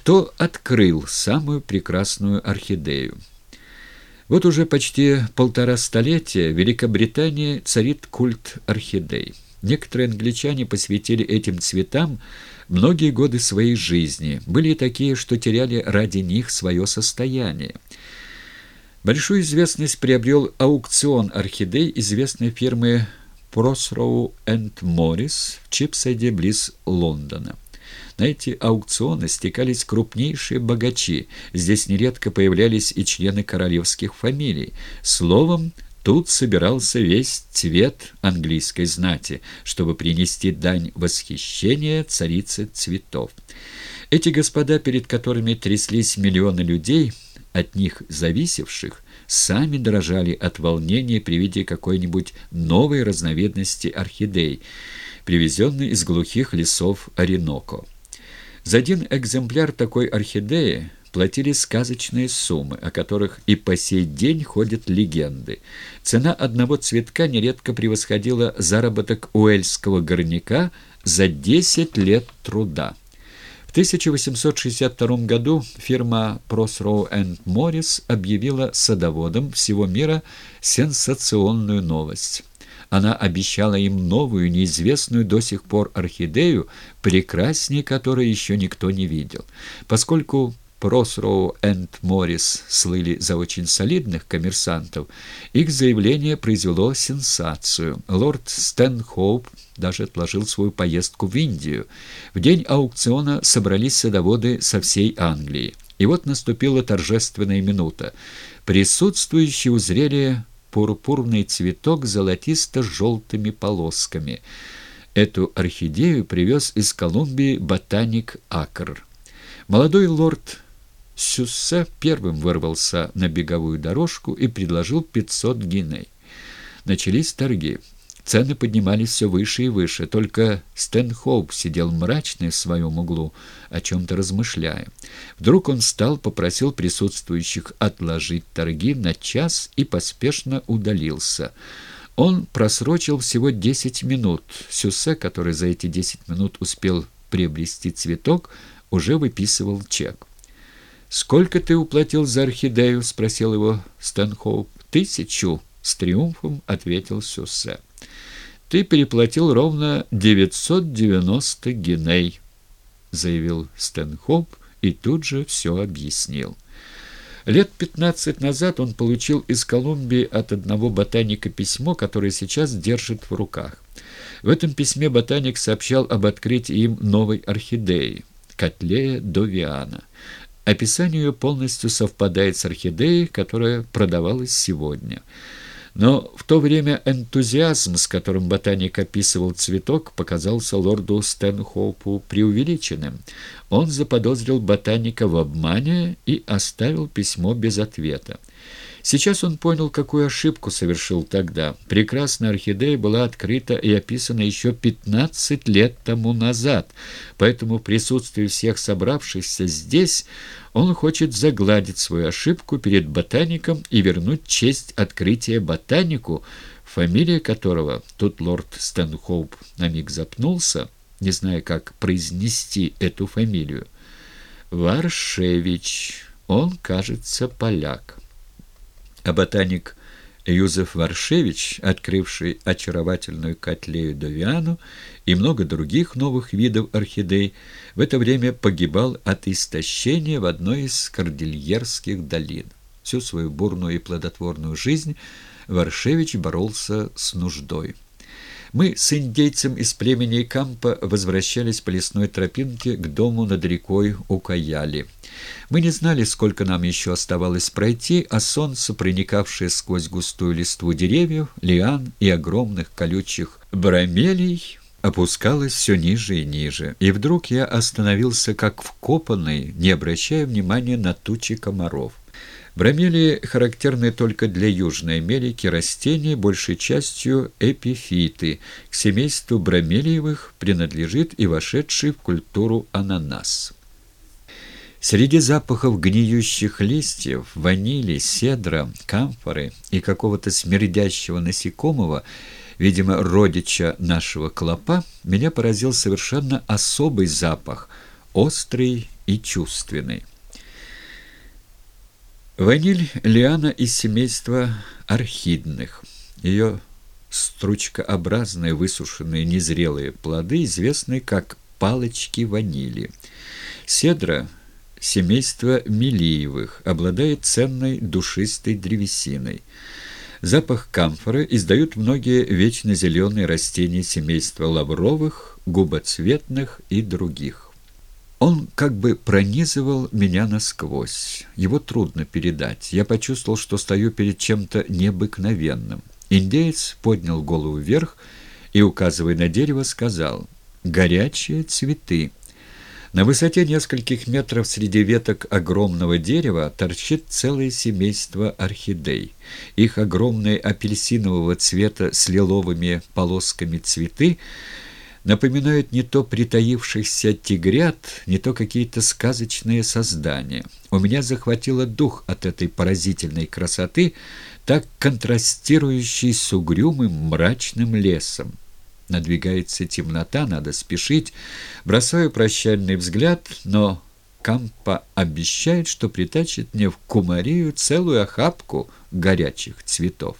Кто открыл самую прекрасную орхидею? Вот уже почти полтора столетия в Великобритании царит культ орхидей. Некоторые англичане посвятили этим цветам многие годы своей жизни. Были такие, что теряли ради них свое состояние. Большую известность приобрел аукцион орхидей известной фирмы энд Моррис в Чипсайде близ Лондона. На эти аукционы стекались крупнейшие богачи. Здесь нередко появлялись и члены королевских фамилий. Словом, тут собирался весь цвет английской знати, чтобы принести дань восхищения царице цветов. Эти господа, перед которыми тряслись миллионы людей, от них зависевших, сами дрожали от волнения при виде какой-нибудь новой разновидности орхидей, привезенной из глухих лесов Ореноко. За один экземпляр такой орхидеи платили сказочные суммы, о которых и по сей день ходят легенды. Цена одного цветка нередко превосходила заработок уэльского горняка за 10 лет труда. В 1862 году фирма Prosrow Morris объявила садоводам всего мира сенсационную новость. Она обещала им новую, неизвестную до сих пор орхидею, прекраснее которой еще никто не видел. Поскольку Просроу энд Моррис слыли за очень солидных коммерсантов, их заявление произвело сенсацию. Лорд Стэнхоуп даже отложил свою поездку в Индию. В день аукциона собрались садоводы со всей Англии. И вот наступила торжественная минута. Присутствующие узрели пурпурный цветок золотисто-желтыми полосками. Эту орхидею привез из Колумбии ботаник Акр. Молодой лорд Сюссе первым вырвался на беговую дорожку и предложил 500 гиней. Начались торги. Цены поднимались все выше и выше, только Стэнхоуп сидел мрачный в своем углу, о чем-то размышляя. Вдруг он встал, попросил присутствующих отложить торги на час и поспешно удалился. Он просрочил всего десять минут. Сюссе, который за эти десять минут успел приобрести цветок, уже выписывал чек. «Сколько ты уплатил за орхидею?» — спросил его Стэнхоуп. «Тысячу», — с триумфом ответил Сюссе ты переплатил ровно 990 геней», — заявил Стэнхоп и тут же все объяснил. Лет пятнадцать назад он получил из Колумбии от одного ботаника письмо, которое сейчас держит в руках. В этом письме ботаник сообщал об открытии им новой орхидеи – Котлея довиана. Описание ее полностью совпадает с орхидеей, которая продавалась сегодня – но в то время энтузиазм, с которым ботаник описывал цветок, показался лорду Стэнхоупу преувеличенным. Он заподозрил ботаника в обмане и оставил письмо без ответа. Сейчас он понял, какую ошибку совершил тогда. Прекрасная орхидея была открыта и описана еще 15 лет тому назад, поэтому в присутствии всех собравшихся здесь он хочет загладить свою ошибку перед ботаником и вернуть честь открытия ботанику, фамилия которого, тут лорд Стэнхоуп на миг запнулся, не зная, как произнести эту фамилию, Варшевич, он, кажется, поляк а ботаник Юзеф Варшевич, открывший очаровательную котлею Довиану и много других новых видов орхидей, в это время погибал от истощения в одной из кордильерских долин. Всю свою бурную и плодотворную жизнь Варшевич боролся с нуждой. Мы с индейцем из племени Кампа возвращались по лесной тропинке к дому над рекой Укаяли. Мы не знали, сколько нам еще оставалось пройти, а солнце, проникавшее сквозь густую листву деревьев, лиан и огромных колючих брамелей, опускалось все ниже и ниже. И вдруг я остановился как вкопанный, не обращая внимания на тучи комаров. Бромелии характерны только для Южной Америки растения, большей частью эпифиты. К семейству бромелиевых принадлежит и вошедший в культуру ананас. Среди запахов гниющих листьев, ванили, седра, камфоры и какого-то смердящего насекомого, видимо, родича нашего клопа, меня поразил совершенно особый запах, острый и чувственной. Ваниль – лиана из семейства орхидных. Ее стручкообразные высушенные незрелые плоды известны как палочки ванили. Седра – семейство мелиевых, обладает ценной душистой древесиной. Запах камфоры издают многие вечно зеленые растения семейства лавровых, губоцветных и других. Он как бы пронизывал меня насквозь. Его трудно передать. Я почувствовал, что стою перед чем-то необыкновенным. Индеец поднял голову вверх и, указывая на дерево, сказал «Горячие цветы». На высоте нескольких метров среди веток огромного дерева торчит целое семейство орхидей. Их огромные апельсинового цвета с лиловыми полосками цветы напоминают не то притаившихся тигрят, не то какие-то сказочные создания. У меня захватило дух от этой поразительной красоты, так контрастирующей с угрюмым мрачным лесом. Надвигается темнота, надо спешить. Бросаю прощальный взгляд, но Кампа обещает, что притащит мне в Кумарию целую охапку горячих цветов.